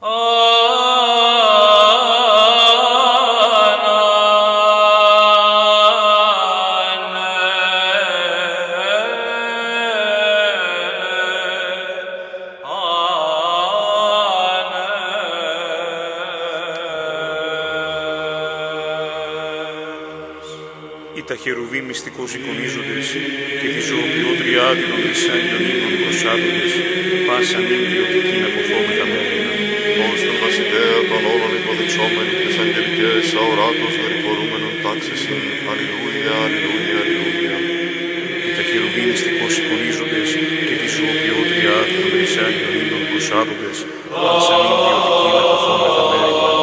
Οι τα χερουβί μυστικώς εικονίζοντες και τη ζωοποιότρια άδεινων δυσάγιων ύμνων προσάδοντες, πάσα μην ποιοτική να κοφόμεθα μέρημνα. Ως τον βασιλέα των όλων υποδειξόμενοι τις αγγελικές αοράτως δορυφορούμενων τάξεσιν. Αλληλούια, αλληλούια, αλληλούια. Οι τα χερουβί μυστικώς εικονίζοντες και τη ζωοποιότρια άδεινων δυσάγιων ύμνων προσάδοντες, πάσα μην ποιοτική να κοφόμεθα μέρημνα. Ως